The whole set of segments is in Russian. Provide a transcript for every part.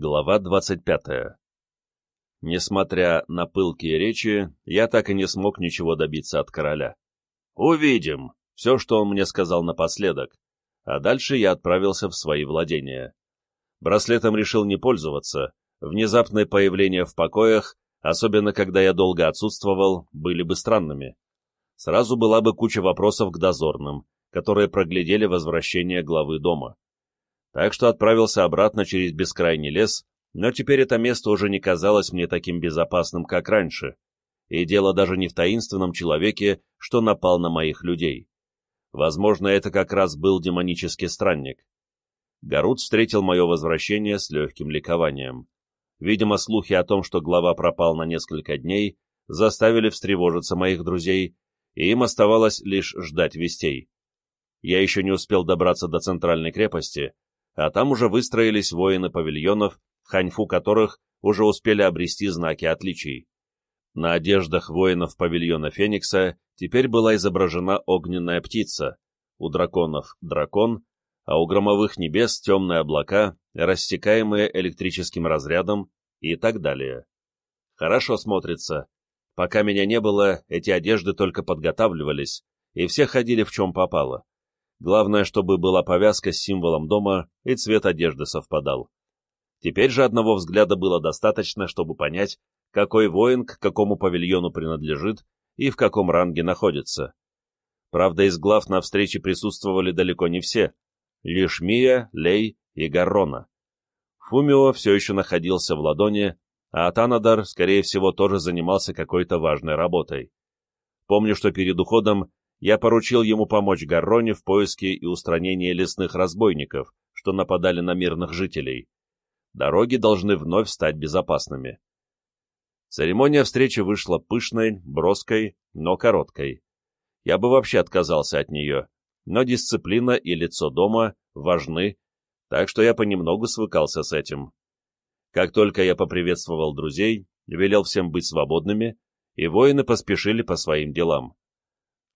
Глава 25. Несмотря на пылкие речи, я так и не смог ничего добиться от короля. «Увидим!» — все, что он мне сказал напоследок. А дальше я отправился в свои владения. Браслетом решил не пользоваться. Внезапное появление в покоях, особенно когда я долго отсутствовал, были бы странными. Сразу была бы куча вопросов к дозорным, которые проглядели возвращение главы дома так что отправился обратно через бескрайний лес, но теперь это место уже не казалось мне таким безопасным, как раньше, и дело даже не в таинственном человеке, что напал на моих людей. Возможно, это как раз был демонический странник. Гарут встретил мое возвращение с легким ликованием. Видимо, слухи о том, что глава пропал на несколько дней, заставили встревожиться моих друзей, и им оставалось лишь ждать вестей. Я еще не успел добраться до центральной крепости, а там уже выстроились воины павильонов, ханьфу которых уже успели обрести знаки отличий. На одеждах воинов павильона Феникса теперь была изображена огненная птица, у драконов — дракон, а у громовых небес — темные облака, рассекаемые электрическим разрядом и так далее. Хорошо смотрится. Пока меня не было, эти одежды только подготавливались, и все ходили в чем попало. Главное, чтобы была повязка с символом дома и цвет одежды совпадал. Теперь же одного взгляда было достаточно, чтобы понять, какой воин к какому павильону принадлежит и в каком ранге находится. Правда, из глав на встрече присутствовали далеко не все, лишь Мия, Лей и Гаррона. Фумио все еще находился в ладони, а Танадар, скорее всего, тоже занимался какой-то важной работой. Помню, что перед уходом я поручил ему помочь Гарроне в поиске и устранении лесных разбойников, что нападали на мирных жителей. Дороги должны вновь стать безопасными. Церемония встречи вышла пышной, броской, но короткой. Я бы вообще отказался от нее, но дисциплина и лицо дома важны, так что я понемногу свыкался с этим. Как только я поприветствовал друзей, велел всем быть свободными, и воины поспешили по своим делам.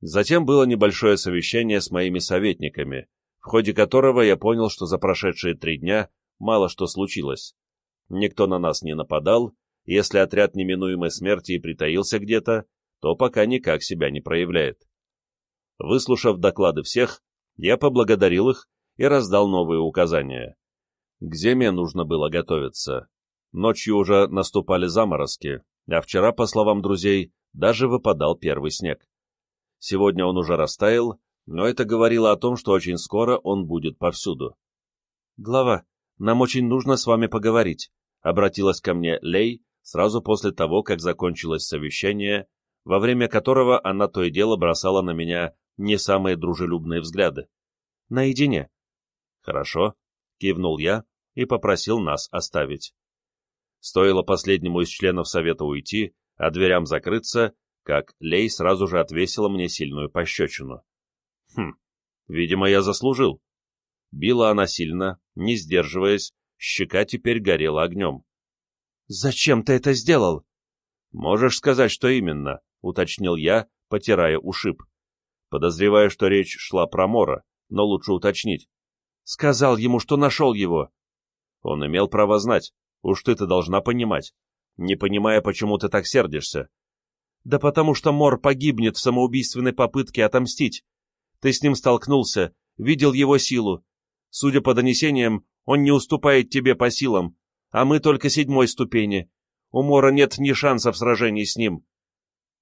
Затем было небольшое совещание с моими советниками, в ходе которого я понял, что за прошедшие три дня мало что случилось. Никто на нас не нападал, если отряд неминуемой смерти и притаился где-то, то пока никак себя не проявляет. Выслушав доклады всех, я поблагодарил их и раздал новые указания. К зиме нужно было готовиться. Ночью уже наступали заморозки, а вчера, по словам друзей, даже выпадал первый снег. Сегодня он уже растаял, но это говорило о том, что очень скоро он будет повсюду. «Глава, нам очень нужно с вами поговорить», — обратилась ко мне Лей сразу после того, как закончилось совещание, во время которого она то и дело бросала на меня не самые дружелюбные взгляды. «Наедине». «Хорошо», — кивнул я и попросил нас оставить. Стоило последнему из членов совета уйти, а дверям закрыться, как Лей сразу же отвесила мне сильную пощечину. Хм, видимо, я заслужил. Била она сильно, не сдерживаясь, щека теперь горела огнем. «Зачем ты это сделал?» «Можешь сказать, что именно?» — уточнил я, потирая ушиб. Подозреваю, что речь шла про Мора, но лучше уточнить. «Сказал ему, что нашел его». Он имел право знать, уж ты-то должна понимать. Не понимая, почему ты так сердишься, да потому что Мор погибнет в самоубийственной попытке отомстить. Ты с ним столкнулся, видел его силу. Судя по донесениям, он не уступает тебе по силам, а мы только седьмой ступени. У Мора нет ни шанса в сражении с ним.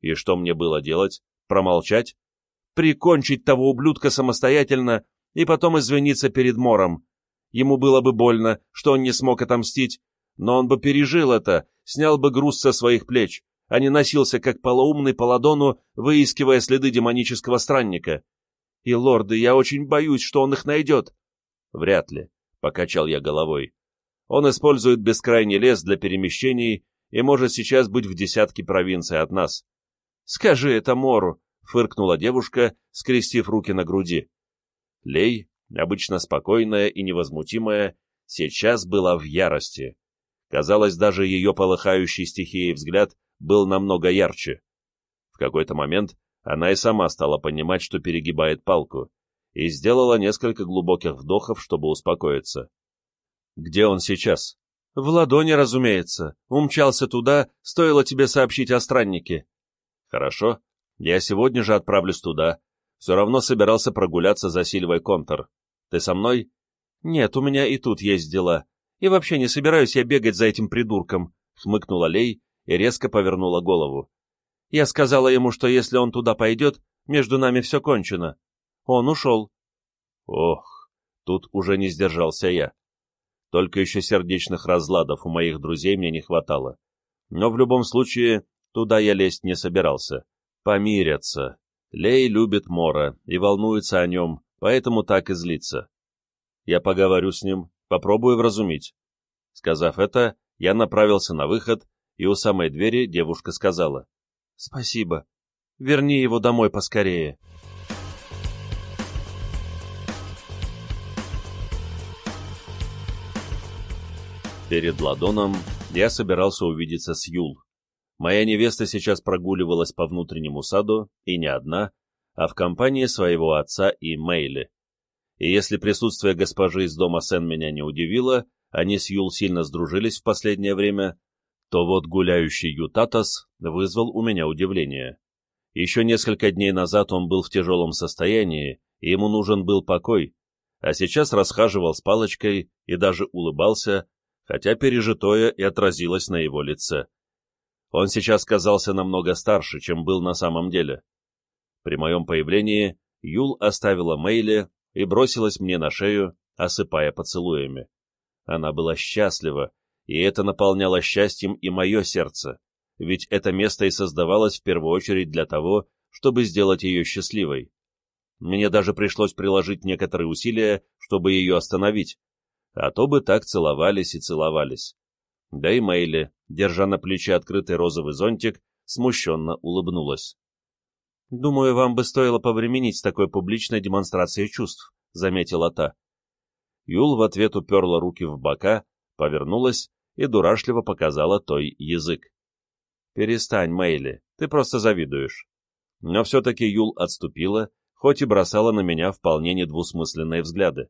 И что мне было делать? Промолчать? Прикончить того ублюдка самостоятельно и потом извиниться перед Мором. Ему было бы больно, что он не смог отомстить, но он бы пережил это, снял бы груз со своих плеч а не носился как полоумный по ладону, выискивая следы демонического странника. И, лорды, я очень боюсь, что он их найдет. Вряд ли, — покачал я головой. Он использует бескрайний лес для перемещений и может сейчас быть в десятке провинций от нас. Скажи это Мору, — фыркнула девушка, скрестив руки на груди. Лей, обычно спокойная и невозмутимая, сейчас была в ярости. Казалось, даже ее полыхающий стихией взгляд был намного ярче. В какой-то момент она и сама стала понимать, что перегибает палку, и сделала несколько глубоких вдохов, чтобы успокоиться. «Где он сейчас?» В ладони, разумеется. Умчался туда, стоило тебе сообщить о страннике. Хорошо, я сегодня же отправлюсь туда. Все равно собирался прогуляться за Сильвой Контор. Ты со мной? Нет, у меня и тут есть дела. И вообще не собираюсь я бегать за этим придурком, хмыкнула Лей и резко повернула голову. Я сказала ему, что если он туда пойдет, между нами все кончено. Он ушел. Ох, тут уже не сдержался я. Только еще сердечных разладов у моих друзей мне не хватало. Но в любом случае, туда я лезть не собирался. Помирятся. Лей любит Мора и волнуется о нем, поэтому так и злится. Я поговорю с ним, попробую вразумить. Сказав это, я направился на выход, и у самой двери девушка сказала. «Спасибо. Верни его домой поскорее». Перед ладоном я собирался увидеться с Юл. Моя невеста сейчас прогуливалась по внутреннему саду, и не одна, а в компании своего отца и Мейли. И если присутствие госпожи из дома Сен меня не удивило, они с Юл сильно сдружились в последнее время, то вот гуляющий Ютатас вызвал у меня удивление. Еще несколько дней назад он был в тяжелом состоянии, и ему нужен был покой, а сейчас расхаживал с палочкой и даже улыбался, хотя пережитое и отразилось на его лице. Он сейчас казался намного старше, чем был на самом деле. При моем появлении Юл оставила Мейли и бросилась мне на шею, осыпая поцелуями. Она была счастлива, и это наполняло счастьем и мое сердце, ведь это место и создавалось в первую очередь для того, чтобы сделать ее счастливой. Мне даже пришлось приложить некоторые усилия, чтобы ее остановить, а то бы так целовались и целовались. Да и Мэйли, держа на плече открытый розовый зонтик, смущенно улыбнулась. «Думаю, вам бы стоило повременить с такой публичной демонстрацией чувств», — заметила та. Юл в ответ уперла руки в бока, повернулась и дурашливо показала той язык. «Перестань, Мэйли, ты просто завидуешь». Но все-таки Юл отступила, хоть и бросала на меня вполне недвусмысленные взгляды.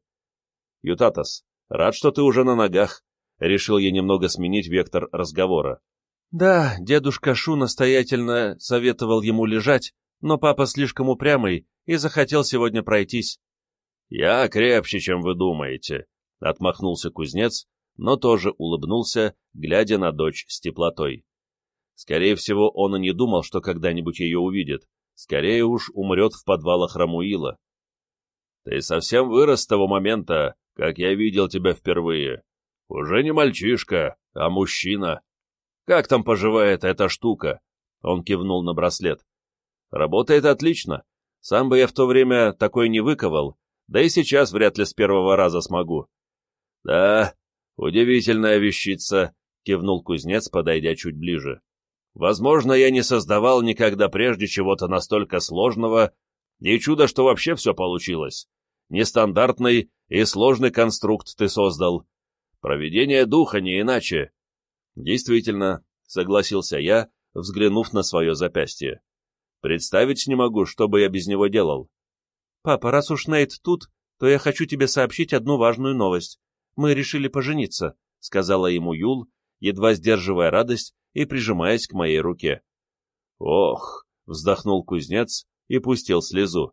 «Ютатас, Рад, что ты уже на ногах. Решил я немного сменить вектор разговора. Да, дедушка Шу настоятельно советовал ему лежать, но папа слишком упрямый и захотел сегодня пройтись. Я крепче, чем вы думаете, — отмахнулся кузнец, но тоже улыбнулся, глядя на дочь с теплотой. Скорее всего, он и не думал, что когда-нибудь ее увидит. Скорее уж умрет в подвалах Рамуила. Ты совсем вырос с того момента, как я видел тебя впервые. Уже не мальчишка, а мужчина. Как там поживает эта штука?» Он кивнул на браслет. «Работает отлично. Сам бы я в то время такой не выковал, да и сейчас вряд ли с первого раза смогу». «Да, удивительная вещица», — кивнул кузнец, подойдя чуть ближе. «Возможно, я не создавал никогда прежде чего-то настолько сложного, и чудо, что вообще все получилось нестандартный и сложный конструкт ты создал. Проведение духа не иначе. Действительно, согласился я, взглянув на свое запястье. Представить не могу, что бы я без него делал. Папа, раз уж Нейт тут, то я хочу тебе сообщить одну важную новость. Мы решили пожениться, сказала ему Юл, едва сдерживая радость и прижимаясь к моей руке. Ох, вздохнул кузнец и пустил слезу.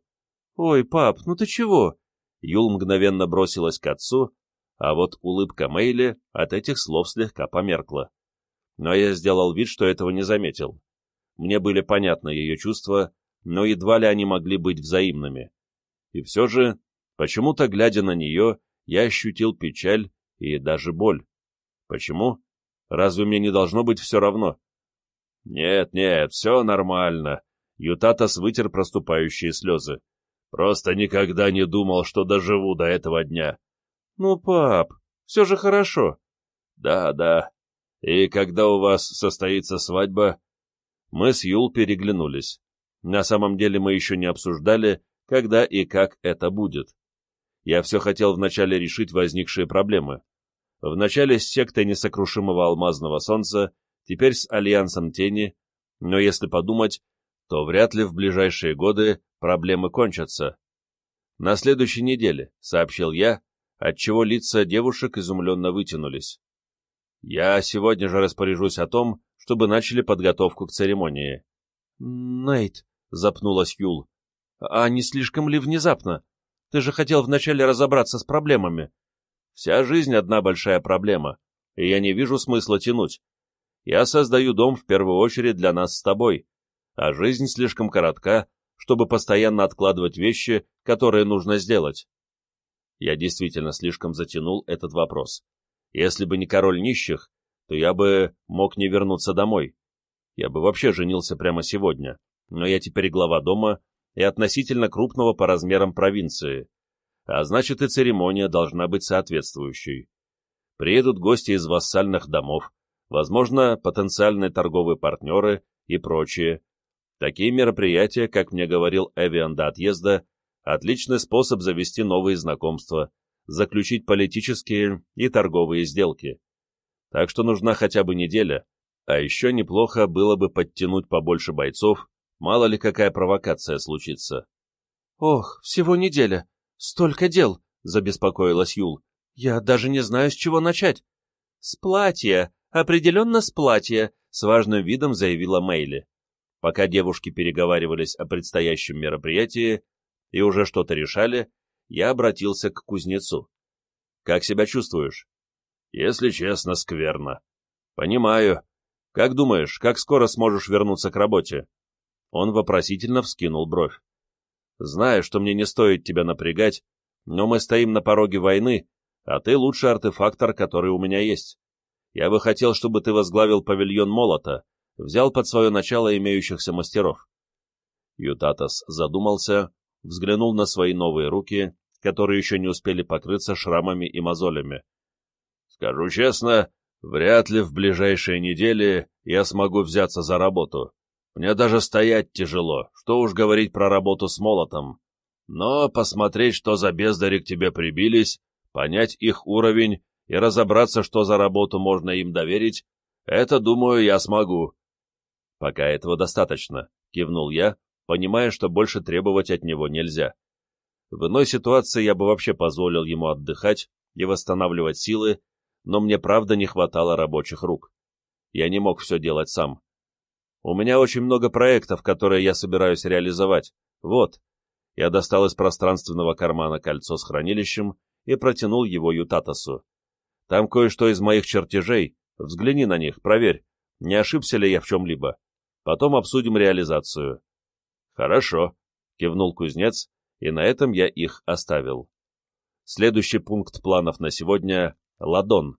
Ой, пап, ну ты чего? Юл мгновенно бросилась к отцу, а вот улыбка Мэйли от этих слов слегка померкла. Но я сделал вид, что этого не заметил. Мне были понятны ее чувства, но едва ли они могли быть взаимными. И все же, почему-то, глядя на нее, я ощутил печаль и даже боль. Почему? Разве мне не должно быть все равно? Нет, нет, все нормально. Ютатас вытер проступающие слезы. Просто никогда не думал, что доживу до этого дня. Ну, пап, все же хорошо. Да, да. И когда у вас состоится свадьба? Мы с Юл переглянулись. На самом деле мы еще не обсуждали, когда и как это будет. Я все хотел вначале решить возникшие проблемы. Вначале с сектой несокрушимого алмазного солнца, теперь с альянсом тени, но если подумать, то вряд ли в ближайшие годы проблемы кончатся. На следующей неделе, сообщил я, отчего лица девушек изумленно вытянулись. Я сегодня же распоряжусь о том, чтобы начали подготовку к церемонии. Нейт, запнулась Юл, а не слишком ли внезапно? Ты же хотел вначале разобраться с проблемами. Вся жизнь одна большая проблема, и я не вижу смысла тянуть. Я создаю дом в первую очередь для нас с тобой, а жизнь слишком коротка, чтобы постоянно откладывать вещи, которые нужно сделать. Я действительно слишком затянул этот вопрос. Если бы не король нищих, то я бы мог не вернуться домой. Я бы вообще женился прямо сегодня, но я теперь глава дома и относительно крупного по размерам провинции, а значит и церемония должна быть соответствующей. Приедут гости из вассальных домов, возможно, потенциальные торговые партнеры и прочие. Такие мероприятия, как мне говорил Эвиан до отъезда, отличный способ завести новые знакомства, заключить политические и торговые сделки. Так что нужна хотя бы неделя, а еще неплохо было бы подтянуть побольше бойцов, мало ли какая провокация случится. «Ох, всего неделя! Столько дел!» — забеспокоилась Юл. «Я даже не знаю, с чего начать». «С платья! Определенно с платья!» — с важным видом заявила Мэйли. Пока девушки переговаривались о предстоящем мероприятии и уже что-то решали, я обратился к кузнецу. «Как себя чувствуешь?» «Если честно, скверно». «Понимаю. Как думаешь, как скоро сможешь вернуться к работе?» Он вопросительно вскинул бровь. «Знаю, что мне не стоит тебя напрягать, но мы стоим на пороге войны, а ты лучший артефактор, который у меня есть. Я бы хотел, чтобы ты возглавил павильон молота, взял под свое начало имеющихся мастеров». Ютатас задумался, взглянул на свои новые руки, которые еще не успели покрыться шрамами и мозолями. «Скажу честно, вряд ли в ближайшие недели я смогу взяться за работу. Мне даже стоять тяжело, что уж говорить про работу с молотом. Но посмотреть, что за бездари к тебе прибились, понять их уровень и разобраться, что за работу можно им доверить, это, думаю, я смогу. Пока этого достаточно, кивнул я, понимая, что больше требовать от него нельзя. В иной ситуации я бы вообще позволил ему отдыхать и восстанавливать силы, но мне правда не хватало рабочих рук. Я не мог все делать сам. У меня очень много проектов, которые я собираюсь реализовать. Вот. Я достал из пространственного кармана кольцо с хранилищем и протянул его Ютатасу. Там кое-что из моих чертежей. Взгляни на них, проверь, не ошибся ли я в чем-либо. Потом обсудим реализацию. Хорошо, кивнул кузнец, и на этом я их оставил. Следующий пункт планов на сегодня — Ладон.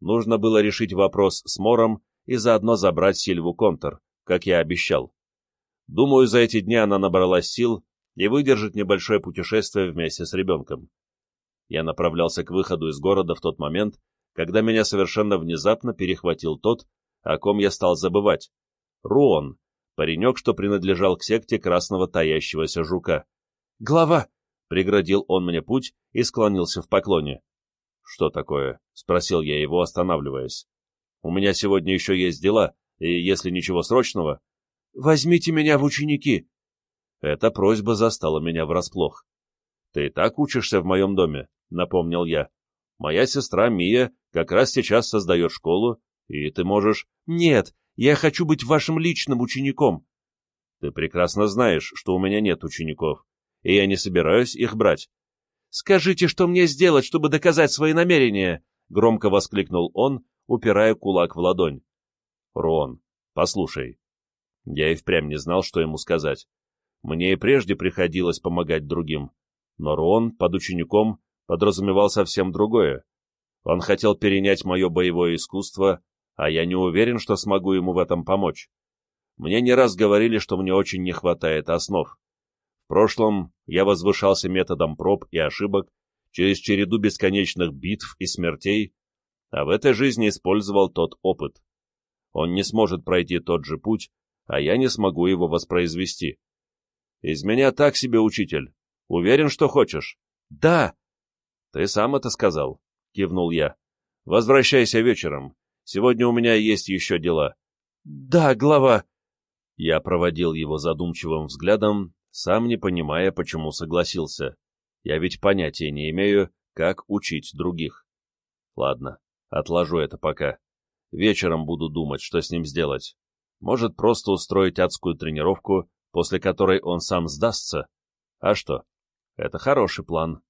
Нужно было решить вопрос с Мором и заодно забрать Сильву Контор, как я обещал. Думаю, за эти дни она набралась сил и выдержит небольшое путешествие вместе с ребенком. Я направлялся к выходу из города в тот момент, когда меня совершенно внезапно перехватил тот, о ком я стал забывать. Руон, паренек, что принадлежал к секте красного таящегося жука. «Глава!» — преградил он мне путь и склонился в поклоне. «Что такое?» — спросил я его, останавливаясь. «У меня сегодня еще есть дела, и если ничего срочного...» «Возьмите меня в ученики!» Эта просьба застала меня врасплох. «Ты и так учишься в моем доме», — напомнил я. «Моя сестра Мия как раз сейчас создает школу, и ты можешь...» «Нет, я хочу быть вашим личным учеником». «Ты прекрасно знаешь, что у меня нет учеников, и я не собираюсь их брать». «Скажите, что мне сделать, чтобы доказать свои намерения?» — громко воскликнул он, упирая кулак в ладонь. «Рон, послушай». Я и впрямь не знал, что ему сказать. Мне и прежде приходилось помогать другим, но Рон под учеником подразумевал совсем другое. Он хотел перенять мое боевое искусство, а я не уверен, что смогу ему в этом помочь. Мне не раз говорили, что мне очень не хватает основ. В прошлом я возвышался методом проб и ошибок через череду бесконечных битв и смертей, а в этой жизни использовал тот опыт. Он не сможет пройти тот же путь, а я не смогу его воспроизвести. Из меня так себе учитель. Уверен, что хочешь? Да. Ты сам это сказал, кивнул я. Возвращайся вечером. Сегодня у меня есть еще дела. Да, глава. Я проводил его задумчивым взглядом, сам не понимая, почему согласился. Я ведь понятия не имею, как учить других. Ладно, отложу это пока. Вечером буду думать, что с ним сделать. Может, просто устроить адскую тренировку, после которой он сам сдастся? А что? Это хороший план.